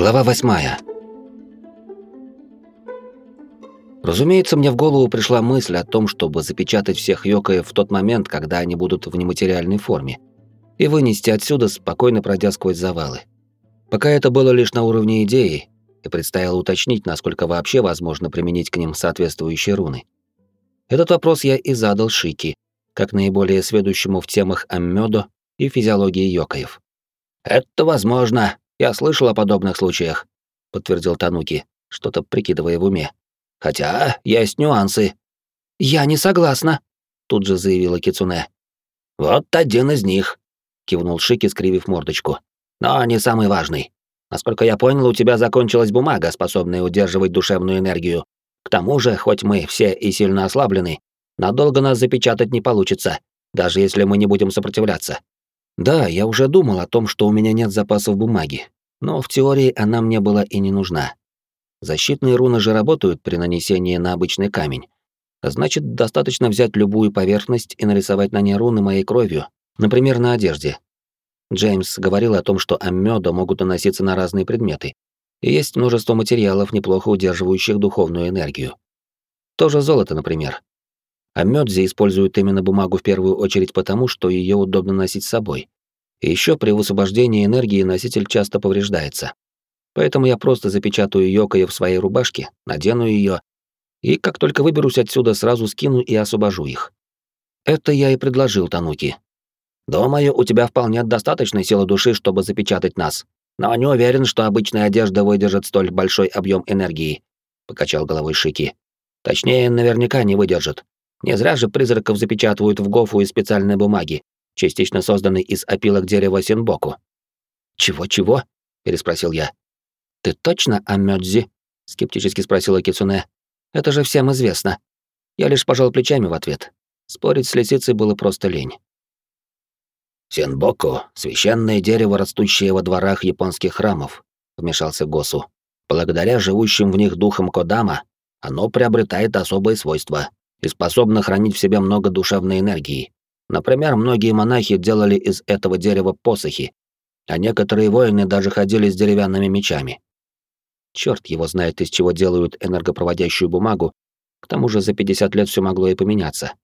Глава восьмая. Разумеется, мне в голову пришла мысль о том, чтобы запечатать всех йокаев в тот момент, когда они будут в нематериальной форме, и вынести отсюда, спокойно пройдя сквозь завалы. Пока это было лишь на уровне идеи, и предстояло уточнить, насколько вообще возможно применить к ним соответствующие руны. Этот вопрос я и задал Шики, как наиболее сведущему в темах аммёдо и физиологии йокаев. «Это возможно. Я слышал о подобных случаях», — подтвердил Тануки, что-то прикидывая в уме. «Хотя есть нюансы». «Я не согласна», — тут же заявила Кицуне. «Вот один из них», — кивнул Шики, скривив мордочку. «Но не самый важный. Насколько я понял, у тебя закончилась бумага, способная удерживать душевную энергию. К тому же, хоть мы все и сильно ослаблены, надолго нас запечатать не получится, даже если мы не будем сопротивляться. Да, я уже думал о том, что у меня нет запасов бумаги, но в теории она мне была и не нужна. Защитные руны же работают при нанесении на обычный камень. Значит, достаточно взять любую поверхность и нарисовать на ней руны моей кровью, например, на одежде. Джеймс говорил о том, что аммёда могут наноситься на разные предметы, и есть множество материалов, неплохо удерживающих духовную энергию. Тоже золото, например. А Мёдзи используют именно бумагу в первую очередь потому, что ее удобно носить с собой. И еще при высвобождении энергии носитель часто повреждается. Поэтому я просто запечатаю Йокая в своей рубашке, надену ее, и как только выберусь отсюда, сразу скину и освобожу их. Это я и предложил Тануки. Думаю, у тебя вполне достаточной силы души, чтобы запечатать нас. Но не уверен, что обычная одежда выдержит столь большой объем энергии, покачал головой Шики. Точнее, наверняка не выдержит. Не зря же призраков запечатывают в гофу из специальной бумаги, частично созданной из опилок дерева синбоку. «Чего-чего?» — переспросил я. «Ты точно о Мёдзи?» — скептически спросила Кицуне. «Это же всем известно». Я лишь пожал плечами в ответ. Спорить с лисицей было просто лень. «Синбоку — священное дерево, растущее во дворах японских храмов», — вмешался Госу. «Благодаря живущим в них духам Кодама, оно приобретает особые свойства и способна хранить в себе много душевной энергии. Например, многие монахи делали из этого дерева посохи, а некоторые воины даже ходили с деревянными мечами. Черт его знает, из чего делают энергопроводящую бумагу, к тому же за 50 лет все могло и поменяться.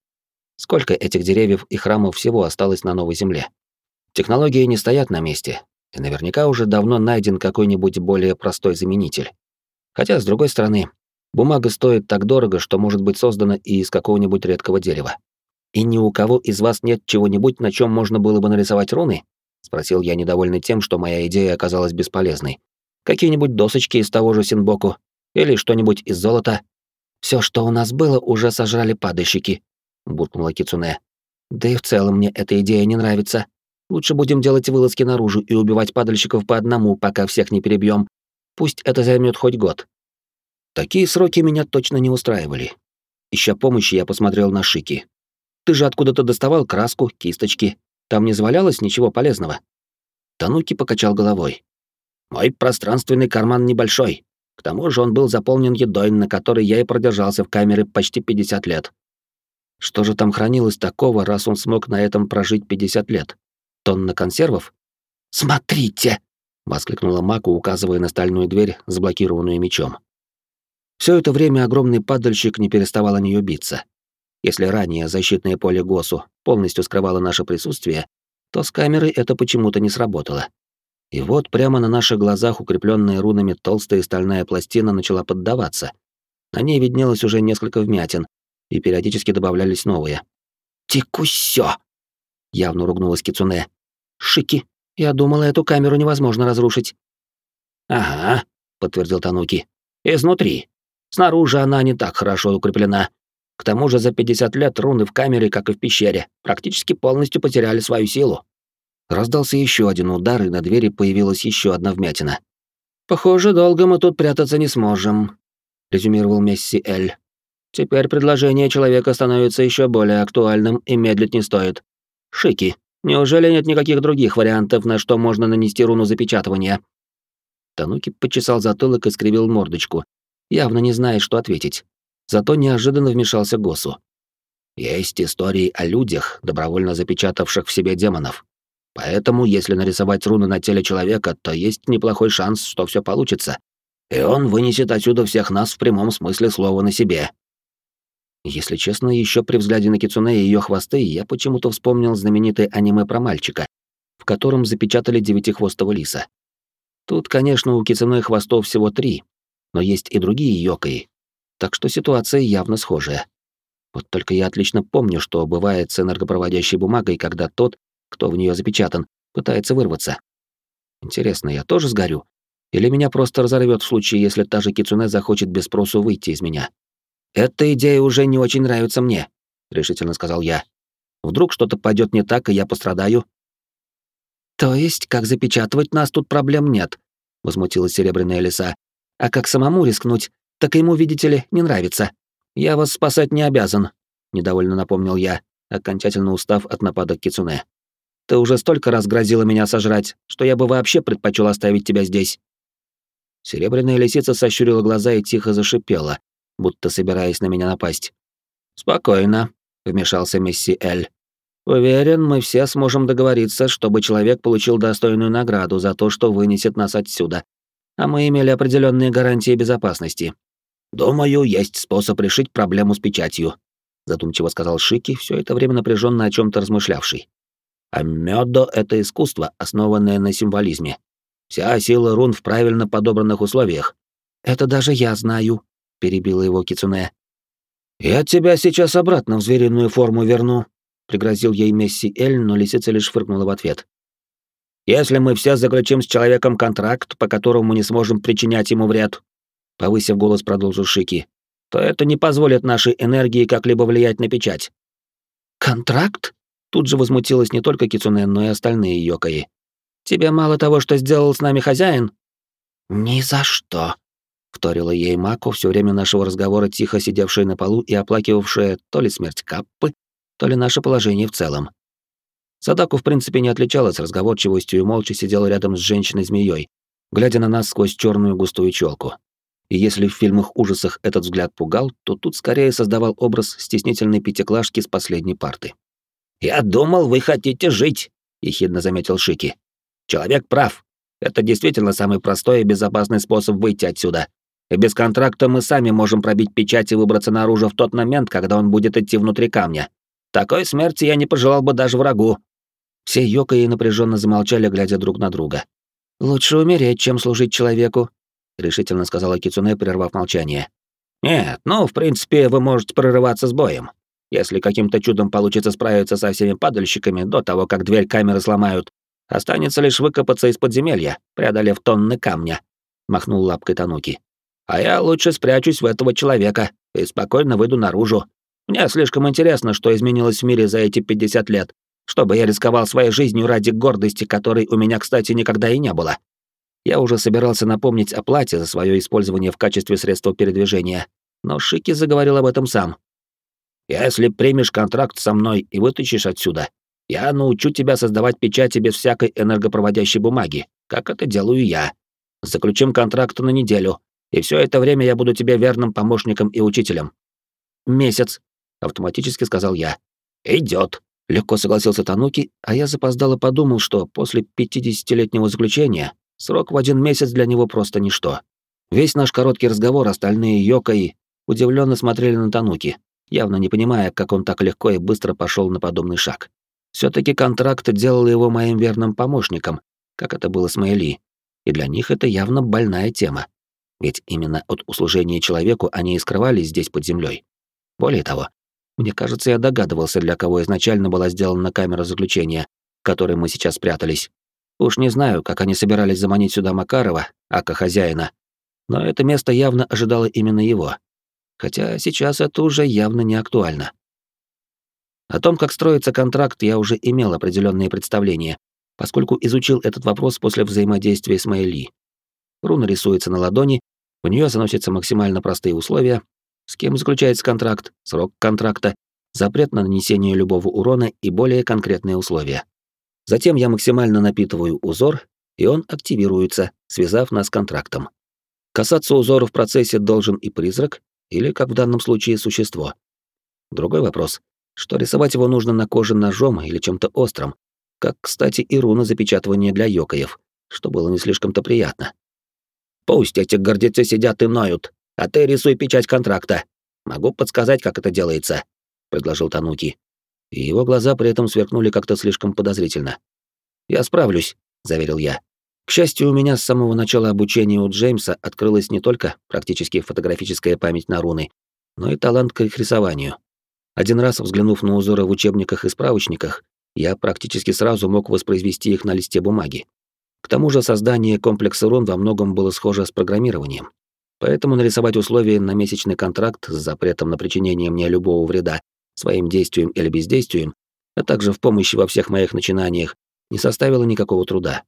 Сколько этих деревьев и храмов всего осталось на новой земле? Технологии не стоят на месте, и наверняка уже давно найден какой-нибудь более простой заменитель. Хотя, с другой стороны, Бумага стоит так дорого, что может быть создана и из какого-нибудь редкого дерева. И ни у кого из вас нет чего-нибудь, на чем можно было бы нарисовать руны? спросил я, недовольный тем, что моя идея оказалась бесполезной. Какие-нибудь досочки из того же синбоку или что-нибудь из золота? Все, что у нас было, уже сожрали падальщики, буркнула Кицуне. Да и в целом мне эта идея не нравится. Лучше будем делать вылазки наружу и убивать падальщиков по одному, пока всех не перебьем. Пусть это займет хоть год. Такие сроки меня точно не устраивали. Ища помощи, я посмотрел на Шики. «Ты же откуда-то доставал краску, кисточки. Там не завалялось ничего полезного?» Тануки покачал головой. «Мой пространственный карман небольшой. К тому же он был заполнен едой, на которой я и продержался в камере почти 50 лет. Что же там хранилось такого, раз он смог на этом прожить 50 лет? Тонна консервов? «Смотрите!» — воскликнула Маку, указывая на стальную дверь, заблокированную мечом. Все это время огромный падальщик не переставал о нее биться. Если ранее защитное поле ГОСу полностью скрывало наше присутствие, то с камерой это почему-то не сработало. И вот прямо на наших глазах укрепленная рунами толстая стальная пластина начала поддаваться. На ней виднелось уже несколько вмятин, и периодически добавлялись новые. «Текусё!» — явно ругнулась Кицуне. «Шики, я думала, эту камеру невозможно разрушить». «Ага», — подтвердил Тануки. «Изнутри. Снаружи она не так хорошо укреплена. К тому же за 50 лет руны в камере, как и в пещере, практически полностью потеряли свою силу. Раздался еще один удар, и на двери появилась еще одна вмятина. «Похоже, долго мы тут прятаться не сможем», — резюмировал Месси Эль. «Теперь предложение человека становится еще более актуальным и медлить не стоит. Шики, неужели нет никаких других вариантов, на что можно нанести руну запечатывания?» Тануки почесал затылок и скривил мордочку, явно не зная, что ответить. Зато неожиданно вмешался Госу. Есть истории о людях, добровольно запечатавших в себе демонов. Поэтому, если нарисовать руны на теле человека, то есть неплохой шанс, что все получится. И он вынесет отсюда всех нас в прямом смысле слова на себе. Если честно, еще при взгляде на Кицуне и ее хвосты я почему-то вспомнил знаменитое аниме про мальчика, в котором запечатали девятихвостого лиса. Тут, конечно, у Кицуне хвостов всего три, но есть и другие йокаи, так что ситуация явно схожая. Вот только я отлично помню, что бывает с энергопроводящей бумагой, когда тот, кто в нее запечатан, пытается вырваться. Интересно, я тоже сгорю? Или меня просто разорвет в случае, если та же Кицуне захочет без спросу выйти из меня? Эта идея уже не очень нравится мне, решительно сказал я. Вдруг что-то пойдет не так, и я пострадаю. То есть, как запечатывать нас тут проблем нет, возмутилась серебряная лиса. А как самому рискнуть, так ему, видите ли, не нравится. Я вас спасать не обязан, недовольно напомнил я, окончательно устав от нападок кицуне. Ты уже столько раз грозила меня сожрать, что я бы вообще предпочел оставить тебя здесь. Серебряная лисица сощурила глаза и тихо зашипела, будто собираясь на меня напасть. Спокойно, вмешался Месси Эль. Уверен, мы все сможем договориться, чтобы человек получил достойную награду за то, что вынесет нас отсюда. А мы имели определенные гарантии безопасности. Думаю, есть способ решить проблему с печатью, задумчиво сказал Шики, все это время напряженно о чем то размышлявший. А мёдо — это искусство, основанное на символизме. Вся сила рун в правильно подобранных условиях. Это даже я знаю, перебила его Кицуне. Я тебя сейчас обратно в звериную форму верну, пригрозил ей Месси Эль, но лисица лишь фыркнула в ответ. Если мы все заключим с человеком контракт, по которому не сможем причинять ему вред, повысив голос, продолжил Шики, то это не позволит нашей энергии как-либо влиять на печать. Контракт? Тут же возмутилась не только Кицуне, но и остальные Йокаи. «Тебе мало того, что сделал с нами хозяин?» «Ни за что», — вторила ей Маку все время нашего разговора, тихо сидевшая на полу и оплакивавшая то ли смерть Каппы, то ли наше положение в целом. Садаку, в принципе, не отличалась разговорчивостью и молча сидела рядом с женщиной-змеей, глядя на нас сквозь черную густую челку. И если в фильмах ужасах этот взгляд пугал, то тут скорее создавал образ стеснительной пятиклашки с последней парты. «Я думал, вы хотите жить», — ехидно заметил Шики. «Человек прав. Это действительно самый простой и безопасный способ выйти отсюда. И без контракта мы сами можем пробить печать и выбраться наружу в тот момент, когда он будет идти внутри камня. Такой смерти я не пожелал бы даже врагу». Все Йокаи напряженно замолчали, глядя друг на друга. «Лучше умереть, чем служить человеку», — решительно сказала Кицуне, прервав молчание. «Нет, ну, в принципе, вы можете прорываться с боем. Если каким-то чудом получится справиться со всеми падальщиками до того, как дверь камеры сломают, останется лишь выкопаться из подземелья, преодолев тонны камня», — махнул лапкой Тануки. «А я лучше спрячусь в этого человека и спокойно выйду наружу. Мне слишком интересно, что изменилось в мире за эти 50 лет, чтобы я рисковал своей жизнью ради гордости, которой у меня, кстати, никогда и не было». Я уже собирался напомнить о плате за свое использование в качестве средства передвижения, но Шики заговорил об этом сам, если примешь контракт со мной и вытащишь отсюда, я научу тебя создавать печати без всякой энергопроводящей бумаги, как это делаю я. Заключим контракт на неделю, и все это время я буду тебе верным помощником и учителем. Месяц, автоматически сказал я. Идет. Легко согласился Тануки, а я запоздало подумал, что после 50-летнего заключения срок в один месяц для него просто ничто. Весь наш короткий разговор остальные Йокаи удивленно смотрели на Тануки, явно не понимая, как он так легко и быстро пошел на подобный шаг. все таки контракт делал его моим верным помощником, как это было с Мэйли, и для них это явно больная тема. Ведь именно от услужения человеку они и скрывались здесь под землей. Более того, мне кажется, я догадывался, для кого изначально была сделана камера заключения, в которой мы сейчас спрятались. Уж не знаю, как они собирались заманить сюда Макарова, ака хозяина, но это место явно ожидало именно его хотя сейчас это уже явно не актуально. О том, как строится контракт, я уже имел определенные представления, поскольку изучил этот вопрос после взаимодействия с Майли. Руна рисуется на ладони, в нее заносятся максимально простые условия, с кем заключается контракт, срок контракта, запрет на нанесение любого урона и более конкретные условия. Затем я максимально напитываю узор, и он активируется, связав нас с контрактом. Касаться узора в процессе должен и призрак, или, как в данном случае, существо. Другой вопрос, что рисовать его нужно на коже ножом или чем-то острым, Как, кстати, и руна запечатывания для йокаев, что было не слишком-то приятно. «Пусть эти гордецы сидят и ноют, а ты рисуй печать контракта. Могу подсказать, как это делается», — предложил Тануки. И его глаза при этом сверкнули как-то слишком подозрительно. «Я справлюсь», — заверил я. К счастью, у меня с самого начала обучения у Джеймса открылась не только практически фотографическая память на руны, но и талант к их рисованию. Один раз взглянув на узоры в учебниках и справочниках, я практически сразу мог воспроизвести их на листе бумаги. К тому же создание комплекса рун во многом было схоже с программированием. Поэтому нарисовать условия на месячный контракт с запретом на причинение мне любого вреда своим действием или бездействием, а также в помощи во всех моих начинаниях, не составило никакого труда.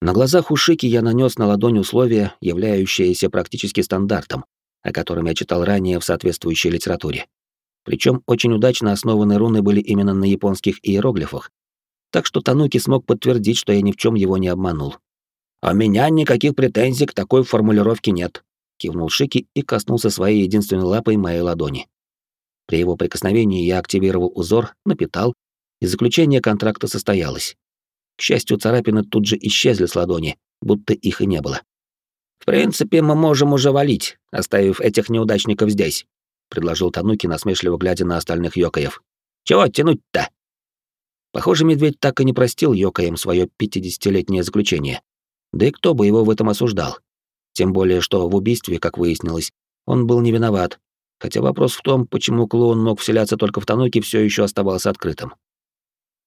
На глазах у Шики я нанес на ладонь условия, являющиеся практически стандартом, о котором я читал ранее в соответствующей литературе. Причем очень удачно основаны руны были именно на японских иероглифах, так что Тануки смог подтвердить, что я ни в чем его не обманул. «А «У меня никаких претензий к такой формулировке нет», — кивнул Шики и коснулся своей единственной лапой моей ладони. При его прикосновении я активировал узор, напитал, и заключение контракта состоялось. К счастью, царапины тут же исчезли с ладони, будто их и не было. «В принципе, мы можем уже валить, оставив этих неудачников здесь», — предложил Тануки, насмешливо глядя на остальных Йокаев. «Чего тянуть-то?» Похоже, медведь так и не простил Йокаем свое пятидесятилетнее заключение. Да и кто бы его в этом осуждал? Тем более, что в убийстве, как выяснилось, он был не виноват, хотя вопрос в том, почему клоун мог вселяться только в Тануки, все еще оставался открытым.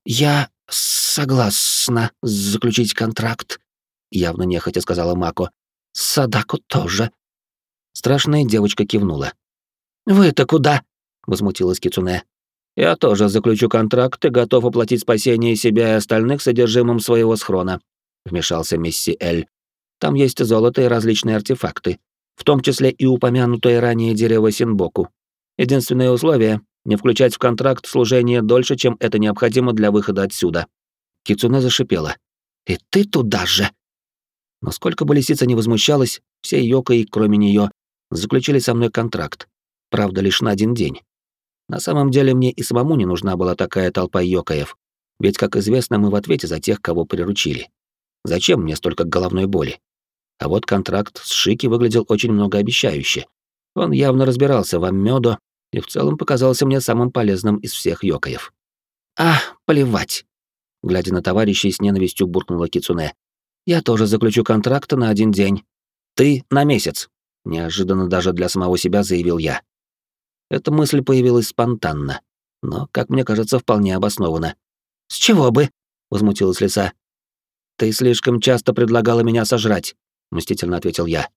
«Я согласна заключить контракт», — явно нехотя сказала Мако. «Садаку тоже». Страшная девочка кивнула. «Вы-то куда?» — возмутилась Кицуне. «Я тоже заключу контракт и готов оплатить спасение себя и остальных содержимым своего схрона», — вмешался Мисси Эль. «Там есть золото и различные артефакты, в том числе и упомянутое ранее дерево Синбоку. Единственное условие не включать в контракт служение дольше, чем это необходимо для выхода отсюда. Кицуне зашипела. «И ты туда же!» Но сколько бы лисица не возмущалась, все Йокой, кроме нее, заключили со мной контракт. Правда, лишь на один день. На самом деле мне и самому не нужна была такая толпа Йокаев, ведь, как известно, мы в ответе за тех, кого приручили. Зачем мне столько головной боли? А вот контракт с Шики выглядел очень многообещающе. Он явно разбирался в Аммёдо и в целом показался мне самым полезным из всех йокаев. «А, плевать!» Глядя на товарищей, с ненавистью буркнула Кицуне. «Я тоже заключу контракт на один день. Ты на месяц!» Неожиданно даже для самого себя заявил я. Эта мысль появилась спонтанно, но, как мне кажется, вполне обоснованно. «С чего бы?» — возмутилась лиса. «Ты слишком часто предлагала меня сожрать», — мстительно ответил я.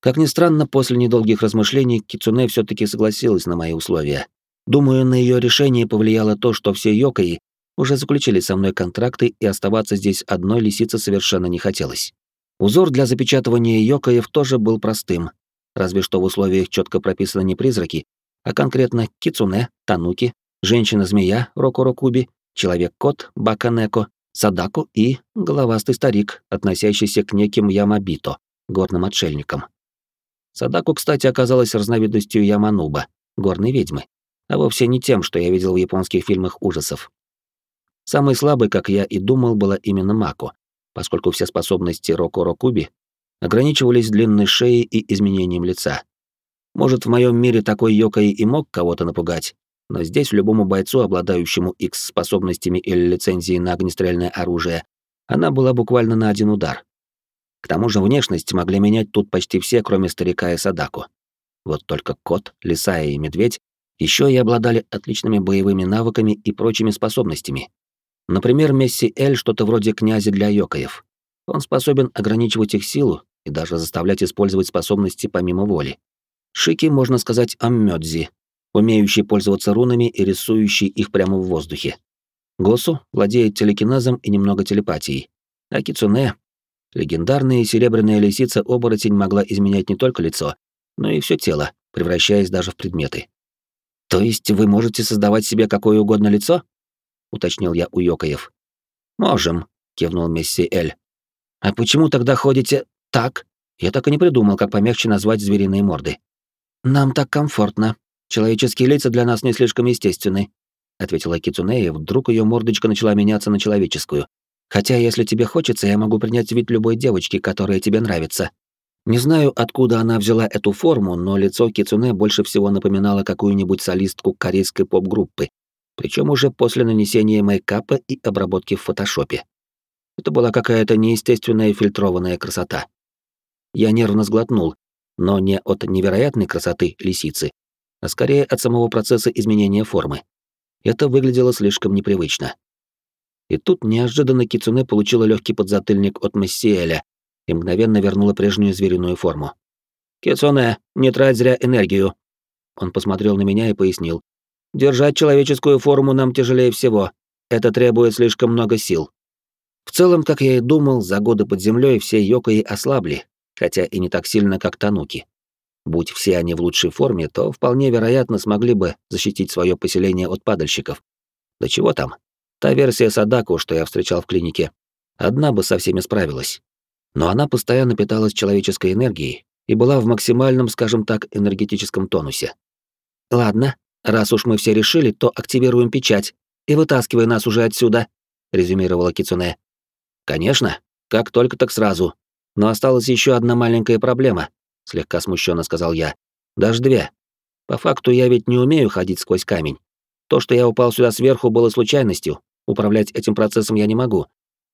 Как ни странно, после недолгих размышлений Кицуне все таки согласилась на мои условия. Думаю, на ее решение повлияло то, что все Йокаи уже заключили со мной контракты, и оставаться здесь одной лисице совершенно не хотелось. Узор для запечатывания Йокаев тоже был простым, разве что в условиях четко прописаны не призраки, а конкретно Кицуне, Тануки, женщина-змея Рокурокуби, человек-кот Баканеко, Садаку и головастый старик, относящийся к неким Ямабито, горным отшельникам. Садаку, кстати, оказалась разновидностью Ямануба, горной ведьмы, а вовсе не тем, что я видел в японских фильмах ужасов. Самой слабой, как я и думал, была именно Мако, поскольку все способности Роко Рокуби ограничивались длинной шеей и изменением лица. Может, в моем мире такой Йокой и мог кого-то напугать, но здесь любому бойцу, обладающему X-способностями или лицензией на огнестрельное оружие, она была буквально на один удар. К тому же внешность могли менять тут почти все, кроме старика и Садаку. Вот только кот, лиса и медведь еще и обладали отличными боевыми навыками и прочими способностями. Например, Месси Эль что-то вроде князя для йокаев. Он способен ограничивать их силу и даже заставлять использовать способности помимо воли. Шики, можно сказать, аммёдзи, умеющий пользоваться рунами и рисующий их прямо в воздухе. Госу владеет телекинезом и немного телепатией. А Кицуне Легендарная серебряная лисица-оборотень могла изменять не только лицо, но и все тело, превращаясь даже в предметы. «То есть вы можете создавать себе какое угодно лицо?» — уточнил я у Йокаев. «Можем», — кивнул Месси Эль. «А почему тогда ходите так?» Я так и не придумал, как помягче назвать звериные морды. «Нам так комфортно. Человеческие лица для нас не слишком естественны», — ответила Кицунэ, и вдруг ее мордочка начала меняться на человеческую. Хотя, если тебе хочется, я могу принять вид любой девочки, которая тебе нравится. Не знаю, откуда она взяла эту форму, но лицо Кицуне больше всего напоминало какую-нибудь солистку корейской поп-группы, причем уже после нанесения мейкапа и обработки в фотошопе. Это была какая-то неестественная фильтрованная красота. Я нервно сглотнул, но не от невероятной красоты лисицы, а скорее от самого процесса изменения формы. Это выглядело слишком непривычно. И тут неожиданно Кицуне получила легкий подзатыльник от Мессиэля и мгновенно вернула прежнюю звериную форму. «Кицуне, не трать зря энергию!» Он посмотрел на меня и пояснил. «Держать человеческую форму нам тяжелее всего. Это требует слишком много сил». В целом, как я и думал, за годы под землей все йокаи ослабли, хотя и не так сильно, как тануки. Будь все они в лучшей форме, то вполне вероятно смогли бы защитить свое поселение от падальщиков. Да чего там? Та версия Садаку, что я встречал в клинике, одна бы со всеми справилась. Но она постоянно питалась человеческой энергией и была в максимальном, скажем так, энергетическом тонусе. «Ладно, раз уж мы все решили, то активируем печать и вытаскивай нас уже отсюда», — резюмировала Кицуне. «Конечно, как только так сразу. Но осталась еще одна маленькая проблема», — слегка смущенно сказал я. «Даже две. По факту я ведь не умею ходить сквозь камень. То, что я упал сюда сверху, было случайностью. Управлять этим процессом я не могу.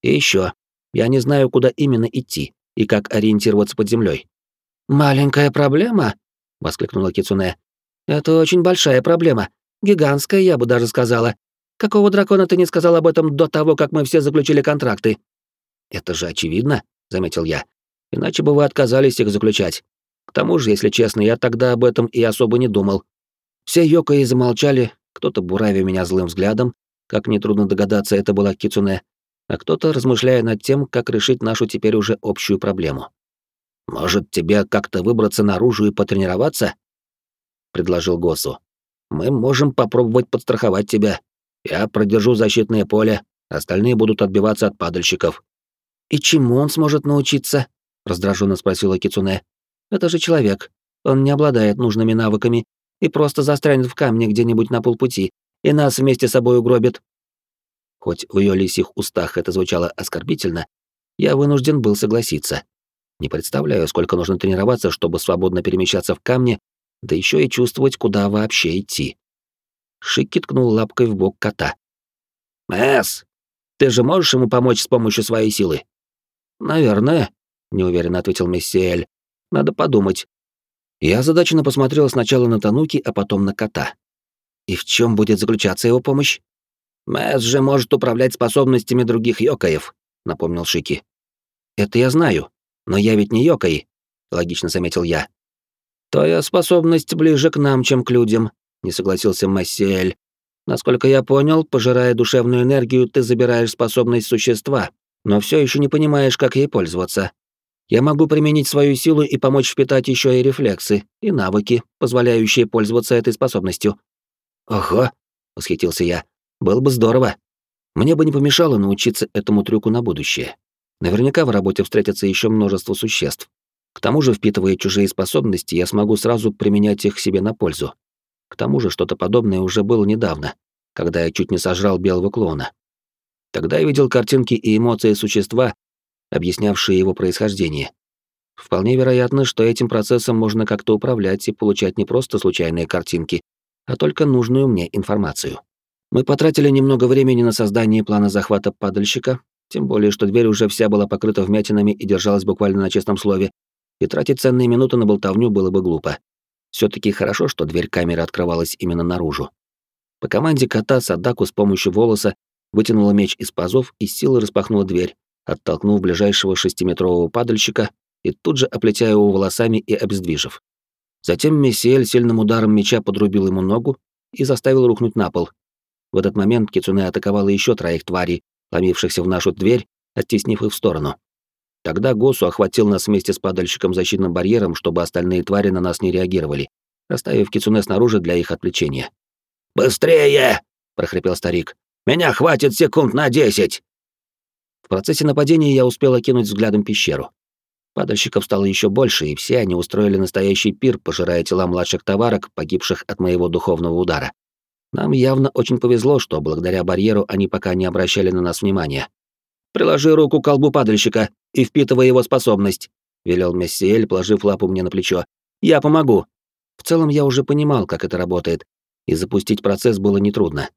И еще, я не знаю, куда именно идти и как ориентироваться под землей. «Маленькая проблема?» — воскликнула Кицуне. «Это очень большая проблема. Гигантская, я бы даже сказала. Какого дракона ты не сказал об этом до того, как мы все заключили контракты?» «Это же очевидно», — заметил я. «Иначе бы вы отказались их заключать. К тому же, если честно, я тогда об этом и особо не думал». Все Йокои замолчали, кто-то буравя меня злым взглядом, как нетрудно догадаться, это была Кицуне, а кто-то размышляя над тем, как решить нашу теперь уже общую проблему. «Может, тебе как-то выбраться наружу и потренироваться?» — предложил Госу. «Мы можем попробовать подстраховать тебя. Я продержу защитное поле, остальные будут отбиваться от падальщиков». «И чему он сможет научиться?» — раздраженно спросила Кицуне. «Это же человек. Он не обладает нужными навыками и просто застрянет в камне где-нибудь на полпути, и нас вместе с собой угробит. Хоть в ее лисих устах это звучало оскорбительно, я вынужден был согласиться. Не представляю, сколько нужно тренироваться, чтобы свободно перемещаться в камне, да еще и чувствовать, куда вообще идти. Шики ткнул лапкой в бок кота. «Эс, ты же можешь ему помочь с помощью своей силы?» «Наверное», — неуверенно ответил Мессиэль. «Надо подумать». Я озадаченно посмотрел сначала на Тануки, а потом на кота. И в чем будет заключаться его помощь? Мэс же может управлять способностями других йокаев, напомнил Шики. Это я знаю, но я ведь не йокай, логично заметил я. Твоя способность ближе к нам, чем к людям, не согласился Массиэль. Насколько я понял, пожирая душевную энергию, ты забираешь способность существа, но все еще не понимаешь, как ей пользоваться. Я могу применить свою силу и помочь впитать еще и рефлексы, и навыки, позволяющие пользоваться этой способностью. «Ого!» — восхитился я. «Было бы здорово. Мне бы не помешало научиться этому трюку на будущее. Наверняка в работе встретятся еще множество существ. К тому же, впитывая чужие способности, я смогу сразу применять их себе на пользу. К тому же, что-то подобное уже было недавно, когда я чуть не сожрал белого клоуна. Тогда я видел картинки и эмоции существа, объяснявшие его происхождение. Вполне вероятно, что этим процессом можно как-то управлять и получать не просто случайные картинки, а только нужную мне информацию. Мы потратили немного времени на создание плана захвата падальщика, тем более, что дверь уже вся была покрыта вмятинами и держалась буквально на честном слове, и тратить ценные минуты на болтовню было бы глупо. все таки хорошо, что дверь камеры открывалась именно наружу. По команде кота Садаку с помощью волоса вытянула меч из пазов и с силой распахнула дверь, оттолкнув ближайшего шестиметрового падальщика и тут же оплетя его волосами и обездвижив. Затем Мессиэль сильным ударом меча подрубил ему ногу и заставил рухнуть на пол. В этот момент Кицуне атаковала еще троих тварей, ломившихся в нашу дверь, оттеснив их в сторону. Тогда Госу охватил нас вместе с падальщиком защитным барьером, чтобы остальные твари на нас не реагировали, оставив Кицуне снаружи для их отвлечения. «Быстрее!» — прохрипел старик. «Меня хватит секунд на десять!» В процессе нападения я успел окинуть взглядом пещеру. Падальщиков стало еще больше, и все они устроили настоящий пир, пожирая тела младших товарок, погибших от моего духовного удара. Нам явно очень повезло, что благодаря барьеру они пока не обращали на нас внимания. «Приложи руку к колбу падальщика и впитывай его способность», — велел Мессиэль, положив лапу мне на плечо. «Я помогу». В целом я уже понимал, как это работает, и запустить процесс было нетрудно.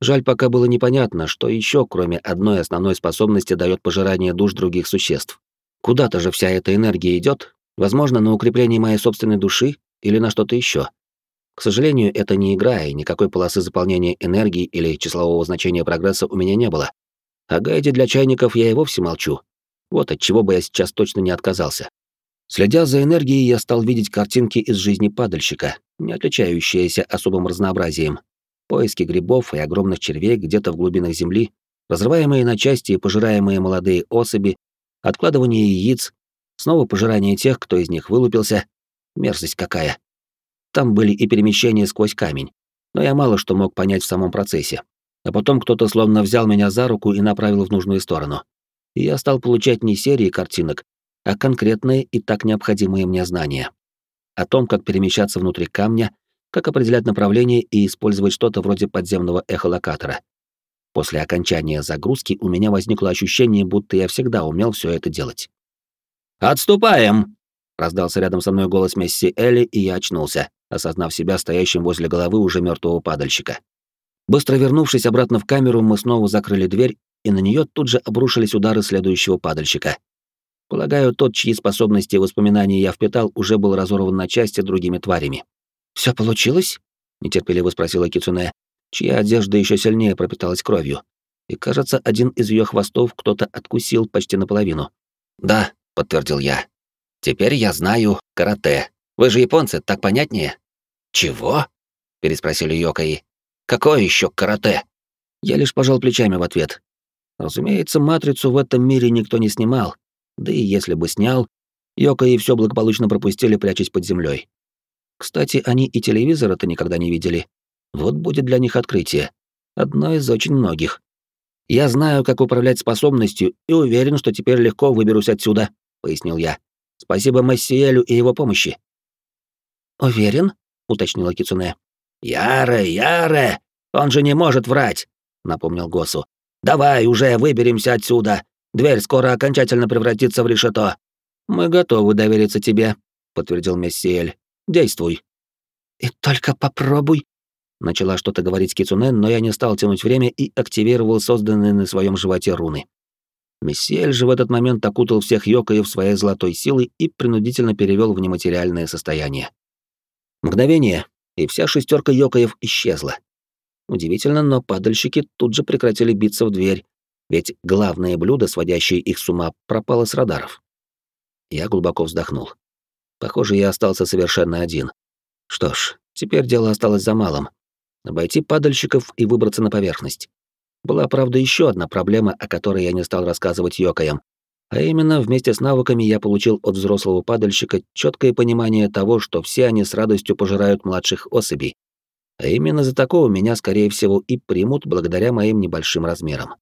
Жаль, пока было непонятно, что еще, кроме одной основной способности, дает пожирание душ других существ. Куда-то же вся эта энергия идет, возможно, на укрепление моей собственной души или на что-то еще. К сожалению, это не игра, и никакой полосы заполнения энергии или числового значения прогресса у меня не было. О гайде для чайников я и вовсе молчу. Вот от чего бы я сейчас точно не отказался. Следя за энергией, я стал видеть картинки из жизни падальщика, не отличающиеся особым разнообразием. Поиски грибов и огромных червей где-то в глубинах земли, разрываемые на части и пожираемые молодые особи, откладывание яиц, снова пожирание тех, кто из них вылупился. Мерзость какая. Там были и перемещения сквозь камень, но я мало что мог понять в самом процессе. А потом кто-то словно взял меня за руку и направил в нужную сторону. И я стал получать не серии картинок, а конкретные и так необходимые мне знания. О том, как перемещаться внутри камня, как определять направление и использовать что-то вроде подземного эхолокатора. После окончания загрузки у меня возникло ощущение, будто я всегда умел все это делать. «Отступаем!» — раздался рядом со мной голос Месси Элли, и я очнулся осознав себя стоящим возле головы уже мертвого падальщика. Быстро вернувшись обратно в камеру, мы снова закрыли дверь, и на нее тут же обрушились удары следующего падальщика. Полагаю, тот, чьи способности и воспоминания я впитал, уже был разорван на части другими тварями. Все получилось? нетерпеливо спросила Кицуне, чья одежда еще сильнее пропиталась кровью. И, кажется, один из ее хвостов кто-то откусил почти наполовину. Да, подтвердил я. Теперь я знаю карате. Вы же японцы, так понятнее?» «Чего?» — переспросили Йокаи. «Какое еще карате?» Я лишь пожал плечами в ответ. Разумеется, матрицу в этом мире никто не снимал, да и если бы снял, Йокаи все благополучно пропустили, прячась под землей. Кстати, они и телевизора-то никогда не видели. Вот будет для них открытие. Одно из очень многих. «Я знаю, как управлять способностью, и уверен, что теперь легко выберусь отсюда», — пояснил я. «Спасибо Массиэлю и его помощи». «Уверен?» — уточнила Кицуне. «Яре, Яре! Он же не может врать!» — напомнил Госу. «Давай уже выберемся отсюда! Дверь скоро окончательно превратится в решето!» «Мы готовы довериться тебе», — подтвердил Мессиэль. «Действуй». «И только попробуй», — начала что-то говорить Кицуне, но я не стал тянуть время и активировал созданные на своем животе руны. Мессиэль же в этот момент окутал всех Йокаев своей золотой силой и принудительно перевел в нематериальное состояние. Мгновение, и вся шестерка Йокаев исчезла. Удивительно, но падальщики тут же прекратили биться в дверь, ведь главное блюдо, сводящее их с ума, пропало с радаров. Я глубоко вздохнул. Похоже, я остался совершенно один. Что ж, теперь дело осталось за малым. Обойти падальщиков и выбраться на поверхность. Была, правда, еще одна проблема, о которой я не стал рассказывать Йокаям, а именно, вместе с навыками я получил от взрослого падальщика четкое понимание того, что все они с радостью пожирают младших особей. А именно за такого меня, скорее всего, и примут благодаря моим небольшим размерам.